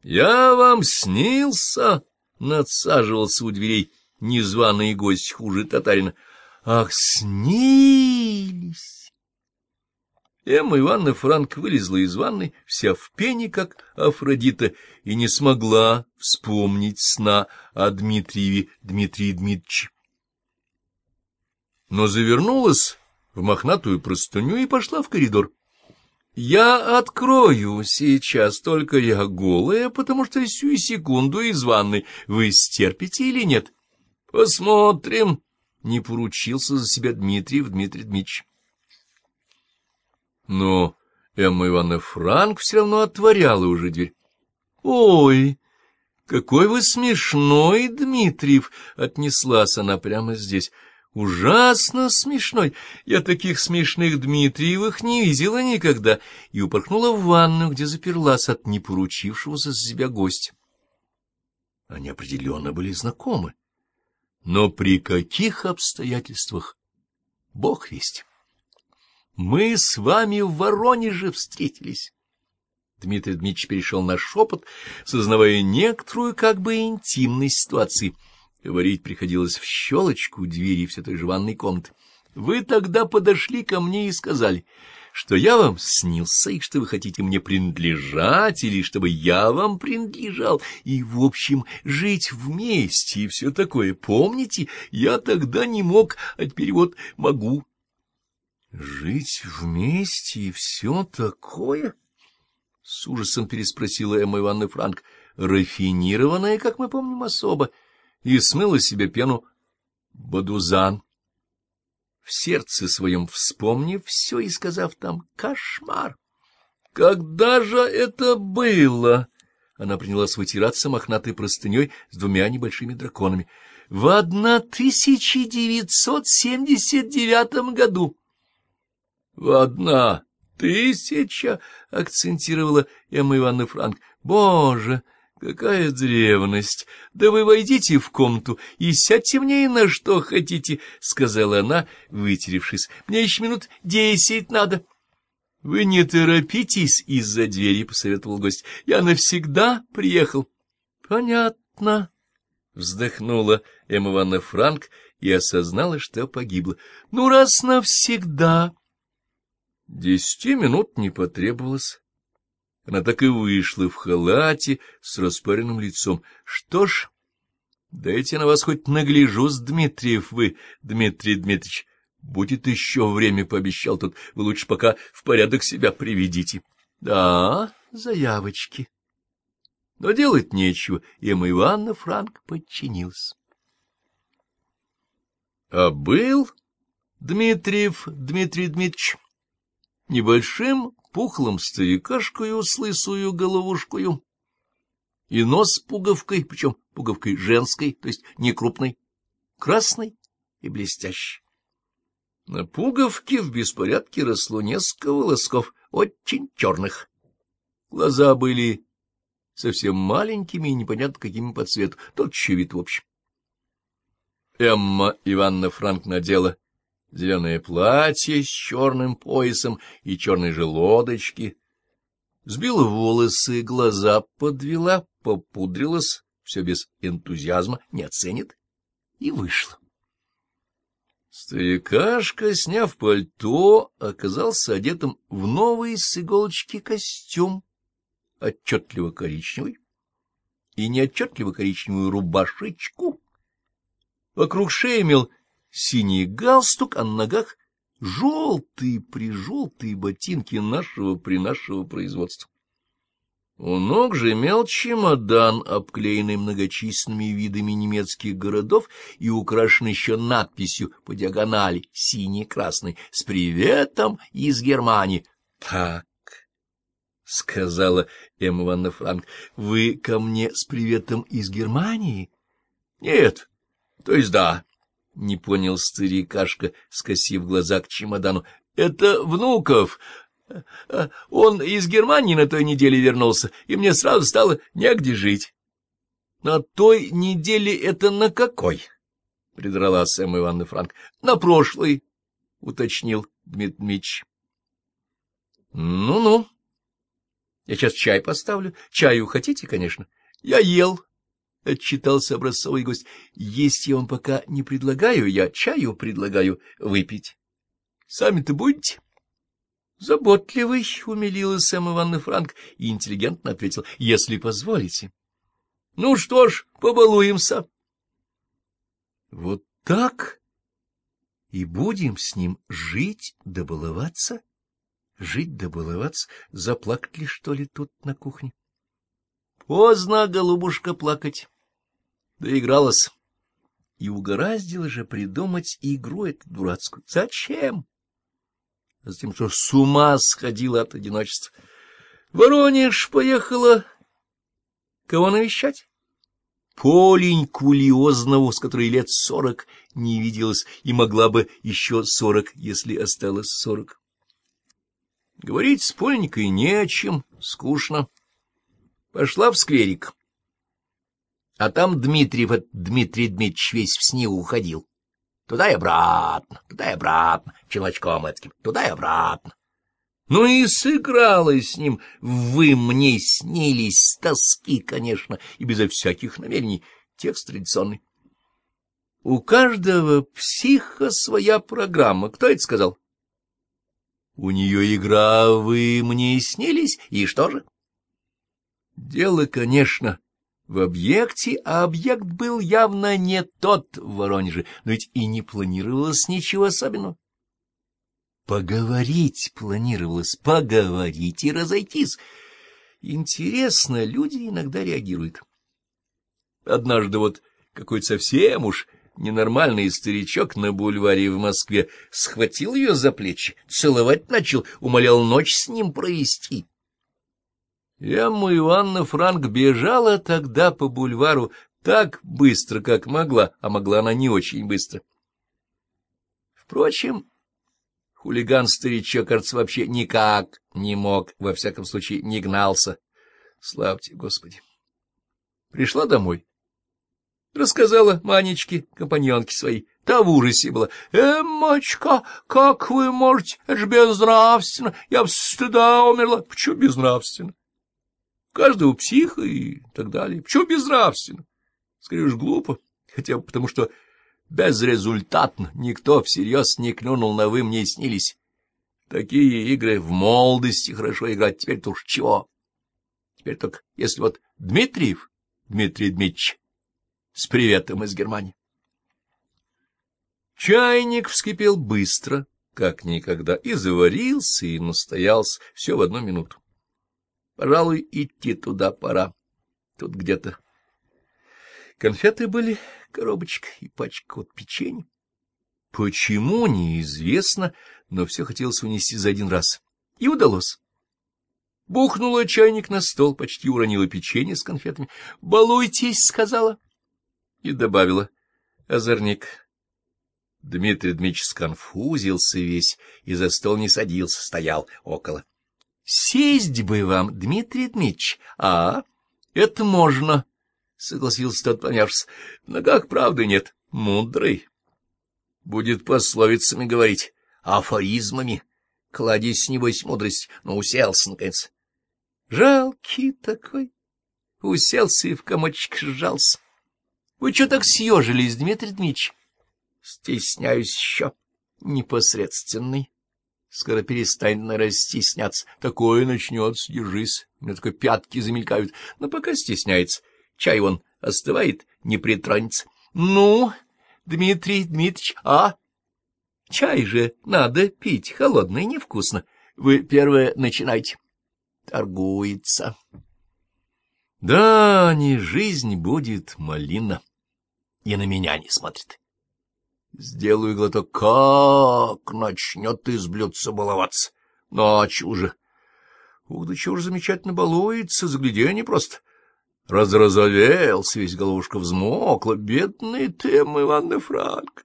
— Я вам снился? — надсаживался у дверей незваный гость хуже татарина. — Ах, снились! Эмма Ивановна Франк вылезла из ванной, вся в пене, как Афродита, и не смогла вспомнить сна о Дмитриеве Дмитрии Дмитриевиче. Но завернулась в мохнатую простыню и пошла в коридор. Я открою сейчас, только я голая, потому что всю секунду из ванной. Вы стерпите или нет? Посмотрим. Не поручился за себя Дмитриев Дмитрий Дмитриевич. Но Эмма Ивановна Франк все равно отворяла уже дверь. — Ой, какой вы смешной, Дмитриев! — отнеслась она прямо здесь. Ужасно смешной. Я таких смешных Дмитриевых не видела никогда. И упорхнула в ванную, где заперлась от непоручившегося за себя гостя. Они определенно были знакомы. Но при каких обстоятельствах? Бог весть. Мы с вами в Воронеже встретились. Дмитрий Дмитриевич перешел на шепот, сознавая некоторую как бы интимность ситуации — Говорить приходилось в щелочку двери все той же ванной комнаты. Вы тогда подошли ко мне и сказали, что я вам снился, и что вы хотите мне принадлежать, или чтобы я вам принадлежал, и, в общем, жить вместе и все такое. Помните, я тогда не мог, а теперь вот могу. Жить вместе и все такое? С ужасом переспросила Эмма Ивановна Франк. Рафинированная, как мы помним, особо и смыла себе пену Бадузан. В сердце своем вспомнив все и сказав там «кошмар». «Когда же это было?» Она принялась вытираться мохнатой простыней с двумя небольшими драконами. «В 1979 году». «В одна тысяча?» — акцентировала Эмма Ивановна Франк. «Боже!» Какая древность! Да вы войдите в комнату и сядьте мне на что хотите, — сказала она, вытеревшись. Мне еще минут десять надо. — Вы не торопитесь из-за двери, — посоветовал гость. — Я навсегда приехал. — Понятно, — вздохнула Эмма Ивановна Франк и осознала, что погибла. — Ну, раз навсегда. Десяти минут не потребовалось. Она так и вышла в халате с распаренным лицом. Что ж, дайте на вас хоть нагляжусь, Дмитриев вы, Дмитрий Дмитриевич. Будет еще время, — пообещал тот. Вы лучше пока в порядок себя приведите. Да, заявочки. Но делать нечего, и Эмма Ивановна Франк подчинился. А был Дмитриев Дмитрий Дмитриевич небольшим пухлым старикашкою с лысую головушкою и нос пуговкой, причем пуговкой женской, то есть не крупной, красной и блестящей. На пуговке в беспорядке росло несколько волосков, очень черных. Глаза были совсем маленькими и непонятно какими по цвету, тот вид в общем. Эмма Ивановна Франк надела зеленое платье с черным поясом и черной же лодочки. Сбила волосы, глаза подвела, попудрилась, все без энтузиазма, не оценит, и вышла. Старикашка, сняв пальто, оказался одетым в новый с иголочки костюм, отчетливо коричневый, и неотчетливо коричневую рубашечку. Вокруг шеи имел синий галстук, а на ногах желтые-прижелтые ботинки нашего при нашего производства. У ног же имел чемодан, обклеенный многочисленными видами немецких городов и украшенный еще надписью по диагонали синий-красный с приветом из Германии. — Так, — сказала Эмма Ивановна Франк, — вы ко мне с приветом из Германии? — Нет, то есть да. — не понял старикашка, скосив глаза к чемодану. — Это Внуков. Он из Германии на той неделе вернулся, и мне сразу стало негде жить. — На той неделе это на какой? — придрала Сэм Ивановна Франк. — На прошлой, — уточнил Дмитрий. Ну — Ну-ну. Я сейчас чай поставлю. Чаю хотите, конечно? Я ел, — отчитался образцовый гость. Есть я вам пока не предлагаю, я чаю предлагаю выпить. Сами-то будете? Заботливый, — умилилась Сэм Ивановна Франк и интеллигентно ответил, — если позволите. Ну что ж, побалуемся. Вот так и будем с ним жить да? Жить да? Заплакать ли, что ли, тут на кухне? Поздно, голубушка, плакать. Доигралась. И угораздило же придумать игру эту дурацкую. Зачем? А затем, что с ума сходила от одиночества. Воронеж поехала кого навещать? Поленьку Лиознову, с которой лет сорок не виделась, и могла бы еще сорок, если осталось сорок. Говорить с Поленькой не о чем, скучно. Пошла в скверик. А там Дмитриев, Дмитрий Дмитриевич весь в снегу уходил. Туда и обратно, туда и обратно, челочком этим, туда и обратно. Ну и сыгралась с ним, вы мне снились, тоски, конечно, и безо всяких намерений, текст традиционный. У каждого психа своя программа, кто это сказал? У нее игра «Вы мне снились», и что же? Дело, конечно, в объекте, а объект был явно не тот в Воронеже, но ведь и не планировалось ничего особенного. Поговорить планировалось, поговорить и разойтись. Интересно, люди иногда реагируют. Однажды вот какой-то совсем уж ненормальный старичок на бульваре в Москве схватил ее за плечи, целовать начал, умолял ночь с ним провести. Эмма Ивановна Франк бежала тогда по бульвару так быстро, как могла, а могла она не очень быстро. Впрочем, Хулиган-старичок, кажется, вообще никак не мог, во всяком случае, не гнался. Славьте, Господи! Пришла домой. Рассказала Манечке, компаньонке своей. Та в ужасе была. «Эммочка, как вы можете? Это же безнравственно! Я в стыда умерла! Почему безнравственно? Каждого психа и так далее. Почему безнравственно? Скорее уж глупо, хотя бы потому, что Безрезультатно, никто всерьез не клюнул на «вы мне снились». Такие игры в молодости хорошо играть, теперь-то уж чего. Теперь только, если вот Дмитриев, Дмитрий Дмитриевич, с приветом из Германии. Чайник вскипел быстро, как никогда, и заварился, и настоялся, все в одну минуту. Пожалуй, идти туда пора. Тут где-то конфеты были коробочка и пачка вот печенья. Почему, неизвестно, но все хотелось унести за один раз. И удалось. Бухнула чайник на стол, почти уронила печенье с конфетами. «Балуйтесь», — сказала. И добавила. Озорник. Дмитрий Дмитриевич сконфузился весь и за стол не садился, стоял около. — Сесть бы вам, Дмитрий Дмитриевич, а? Это можно, — согласился тот, помявшись. — В ногах правды нет. Мудрый. Будет пословицами говорить, афоризмами. Кладись, небось, мудрость, но уселся, наконец. Жалкий такой. Уселся и в комочек сжался. Вы что так съежились, Дмитрий Дмитриевич? Стесняюсь еще. Непосредственный. Скоро наверное, стесняться. Такое начнется, держись. У меня только пятки замелькают. Но пока стесняется. Чай он остывает, не притронется. Ну, Дмитрий Дмитриевич, а? Чай же надо пить, холодный невкусно. Вы первое начинайте. Торгуется. Да, не жизнь будет малина. И на меня не смотрит. Сделаю глоток, как начнет из блюдца баловаться. Ночь уже. Ух, да чего ж замечательно балуется, загляденье просто. Разразовелся, весь головушка взмокла. Бедный ты, Ивановна Франк.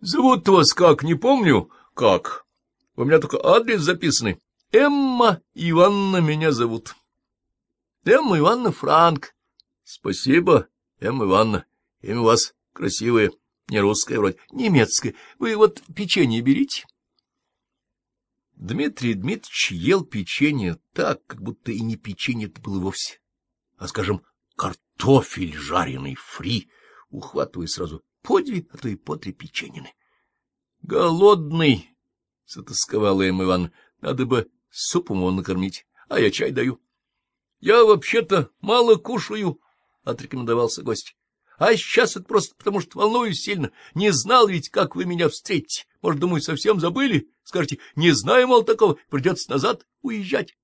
Зовут вас как, не помню, как. У меня только адрес записанный. Эмма Ивановна меня зовут. Эмма Ивановна Франк. Спасибо, Эмма Ивановна. Имя у вас красивое, не русское вроде, немецкое. Вы вот печенье берите. Дмитрий Дмитриевич ел печенье так, как будто и не печенье это было вовсе, а, скажем, картофель жареный фри, ухватывая сразу по две, а то и по три печенины. — Голодный, — затасковала им Иван, — надо бы супом его накормить, а я чай даю. — Я вообще-то мало кушаю, — отрекомендовался гость. — А сейчас это просто потому, что волнуюсь сильно. Не знал ведь, как вы меня встретите. Может, думаю, совсем забыли? Скажите, не знаю, мол, такого, придется назад уезжать.